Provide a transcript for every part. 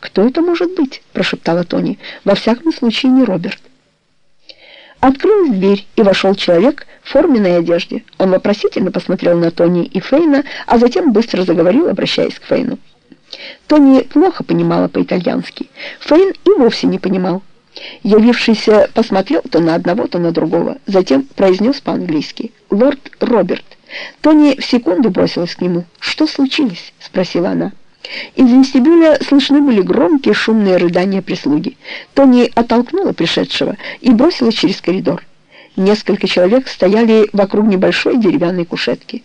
«Кто это может быть?» – прошептала Тони. «Во всяком случае, не Роберт». Открылась дверь, и вошел человек в форменной одежде. Он вопросительно посмотрел на Тони и Фейна, а затем быстро заговорил, обращаясь к Фейну. Тони плохо понимала по-итальянски. Фейн и вовсе не понимал. Явившийся посмотрел то на одного, то на другого. Затем произнес по-английски «Лорд Роберт». Тони в секунду бросилась к нему. «Что случилось?» — спросила она. Из вестибюля слышны были громкие шумные рыдания прислуги. Тони оттолкнула пришедшего и бросила через коридор. Несколько человек стояли вокруг небольшой деревянной кушетки.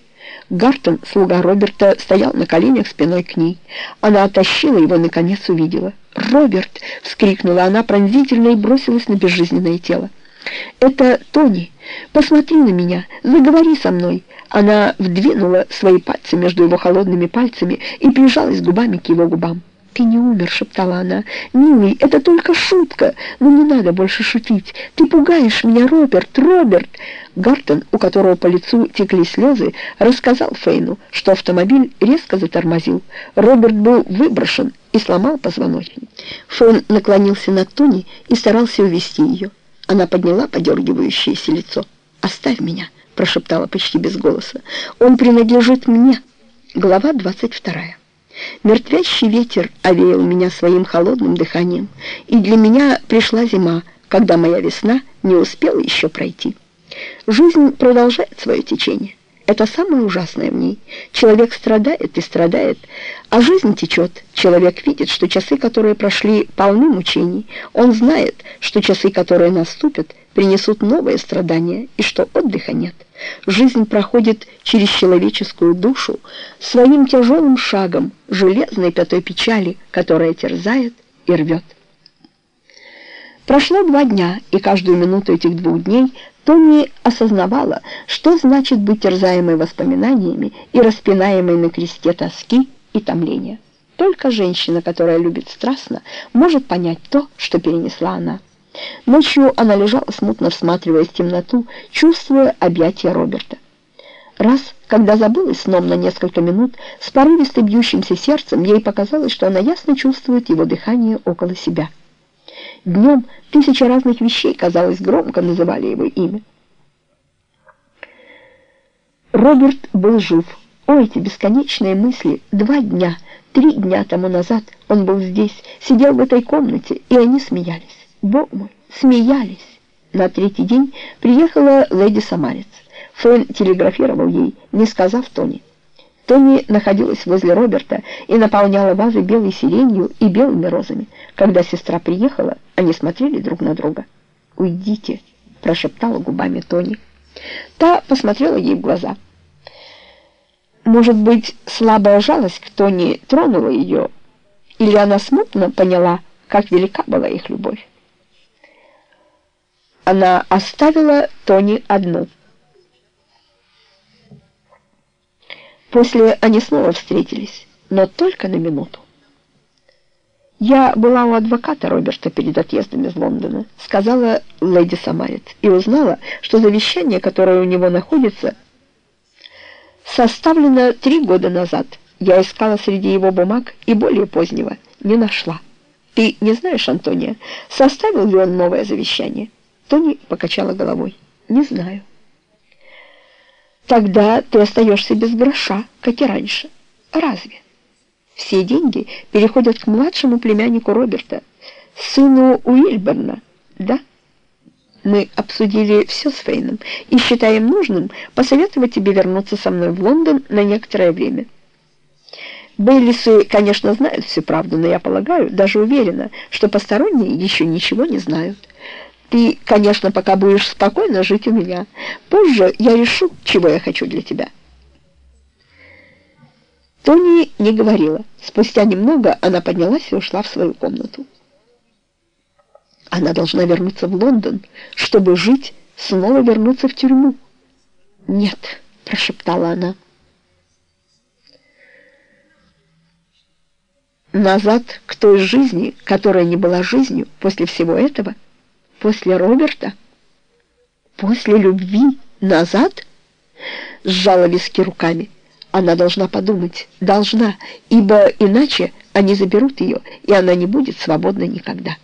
Гартон, слуга Роберта, стоял на коленях спиной к ней. Она оттащила его, наконец увидела. «Роберт!» — вскрикнула она пронзительно и бросилась на безжизненное тело. «Это Тони. Посмотри на меня, заговори со мной». Она вдвинула свои пальцы между его холодными пальцами и прижалась губами к его губам. «Ты не умер», — шептала она. «Милый, это только шутка, но не надо больше шутить. Ты пугаешь меня, Роберт, Роберт!» Гартон, у которого по лицу текли слезы, рассказал Фейну, что автомобиль резко затормозил. Роберт был выброшен и сломал позвоночник. Фейн наклонился над Тони и старался увести ее. Она подняла подергивающееся лицо. «Оставь меня!» — прошептала почти без голоса. «Он принадлежит мне». Глава двадцать вторая. Мертвящий ветер овеял меня своим холодным дыханием, и для меня пришла зима, когда моя весна не успела еще пройти. Жизнь продолжает свое течение. Это самое ужасное в ней. Человек страдает и страдает, а жизнь течет. Человек видит, что часы, которые прошли, полны мучений. Он знает, что часы, которые наступят, принесут новые страдания и что отдыха нет. Жизнь проходит через человеческую душу своим тяжелым шагом железной пятой печали, которая терзает и рвет. Прошло два дня, и каждую минуту этих двух дней Тони осознавала, что значит быть терзаемой воспоминаниями и распинаемой на кресте тоски и томления. Только женщина, которая любит страстно, может понять то, что перенесла она. Ночью она лежала, смутно всматриваясь в темноту, чувствуя объятия Роберта. Раз, когда забылась сном на несколько минут, с порывисто бьющимся сердцем, ей показалось, что она ясно чувствует его дыхание около себя. Днем тысячи разных вещей, казалось, громко называли его имя. Роберт был жив. О, эти бесконечные мысли! Два дня, три дня тому назад он был здесь, сидел в этой комнате, и они смеялись. Бог мой, смеялись. На третий день приехала леди Самарец. Френ телеграфировал ей, не сказав Тони. Тони находилась возле Роберта и наполняла вазы белой сиренью и белыми розами. Когда сестра приехала, они смотрели друг на друга. «Уйдите», — прошептала губами Тони. Та посмотрела ей в глаза. Может быть, слабая жалость к Тони тронула ее, или она смутно поняла, как велика была их любовь. Она оставила Тони одну. После они снова встретились, но только на минуту. «Я была у адвоката Роберта перед отъездом из Лондона», сказала леди Самарец, и узнала, что завещание, которое у него находится, составлено три года назад. Я искала среди его бумаг и более позднего не нашла. Ты не знаешь, Антония, составил ли он новое завещание?» Тони покачала головой. «Не знаю». «Тогда ты остаешься без гроша, как и раньше. Разве?» Все деньги переходят к младшему племяннику Роберта, сыну Уильберна, да? Мы обсудили все с Фейном и считаем нужным посоветовать тебе вернуться со мной в Лондон на некоторое время. Бейлисы, конечно, знают всю правду, но я полагаю, даже уверена, что посторонние еще ничего не знают. Ты, конечно, пока будешь спокойно жить у меня. Позже я решу, чего я хочу для тебя». Тони не говорила. Спустя немного она поднялась и ушла в свою комнату. Она должна вернуться в Лондон, чтобы жить, снова вернуться в тюрьму. «Нет», — прошептала она. Назад к той жизни, которая не была жизнью после всего этого — После Роберта? После любви? Назад? Сжала виски руками. Она должна подумать, должна, ибо иначе они заберут ее, и она не будет свободна никогда.